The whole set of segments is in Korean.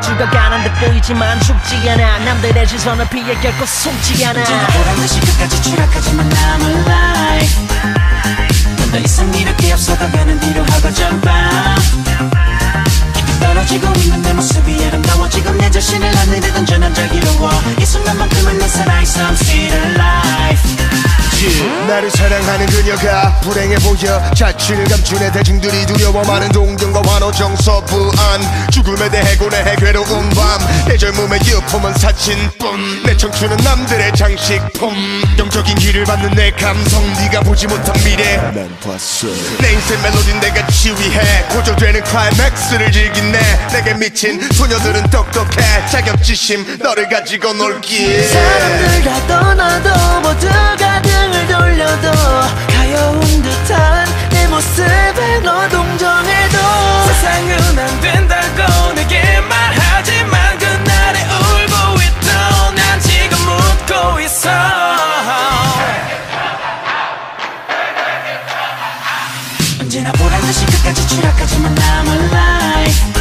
죽어가는 듯 보이지만 죽지 않아. 남들의 시선을 피해 결코 숨지 않아. 언제나 보란 듯이 끝까지 추락하지만 I'm alive 넌더 이상 이렇게 앞서가가는 뒤로 하고 점pa 떨어지고 있는 내 모습이 아름다워. 지금 내 자신을 하늘에 던져 난 자기로워. 이 순간만큼은 내 살아 나를 사랑하는 그녀가 불행해 보여 자취를 감춘 애 대중들이 두려워 많은 동경과 환호 정서 부안 죽음에 대해 고뇌해 괴로운 밤 내 젊음의 유품은 사진뿐 내 청춘은 남들의 장식품 영적인 길을 받는 내 감성 네가 보지 못한 미래 난 봤어. 내 인생 멜로디 내가 지휘해 고조되는 클라이맥스를 즐긴 내 내게 미친 소녀들은 똑똑해 자격지심 너를 가지고 놀기 사람들 다 떠나 언제나 보란듯이 끝까지 추락하지만 I'm alive.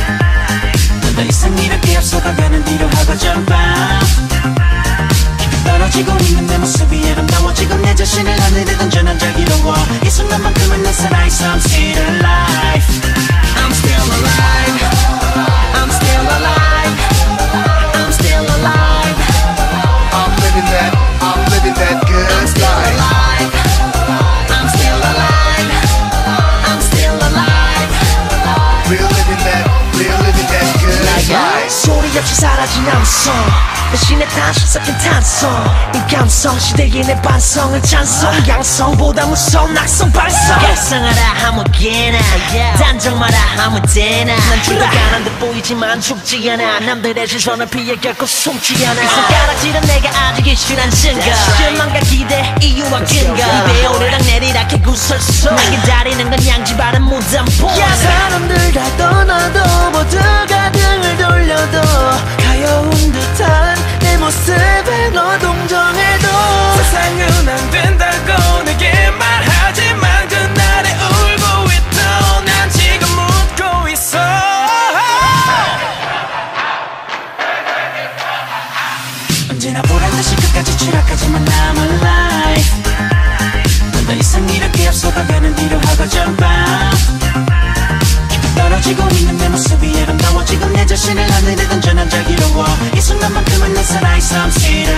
넌더 이상 이렇게 앞서가가는 뒤로 하고 점pa 떨어지고 있는 내 모습이 아름다워 지금 내 자신을 하늘에 던져 난 자기로워. 이 순간만큼은 내 살아있어. I'm still life 소리 없이 사라진 암성. 대신에 다시 섞인 탄성. 이 감성 시대의 내 반성을 찬성. 양성보다 무서운 낙성 발성. 결성하라 아무 개나. 단정 마라 아무 때나. 난 죽어가는 듯 보이지만 죽지 않아. 남들의 시선을 피해 결코 숨지 않아. 이 손가락질은 내가 아직 이슈란 증거. 실망과 기대 이유와 근거. 입에 오르락 내리락 해 구설수. 날 기다리는 건 양지바 나 보란듯이 끝까지 추락하지만 I'm alive 넌더 이상 이렇게 앞서가가는 뒤로 하고 점pa 떨어지고 있는 내 모습이 아름다워. 지금 내 자신을 하늘에 던져 난 자기로워. 이 순간만큼은 내 살아있어. I'm still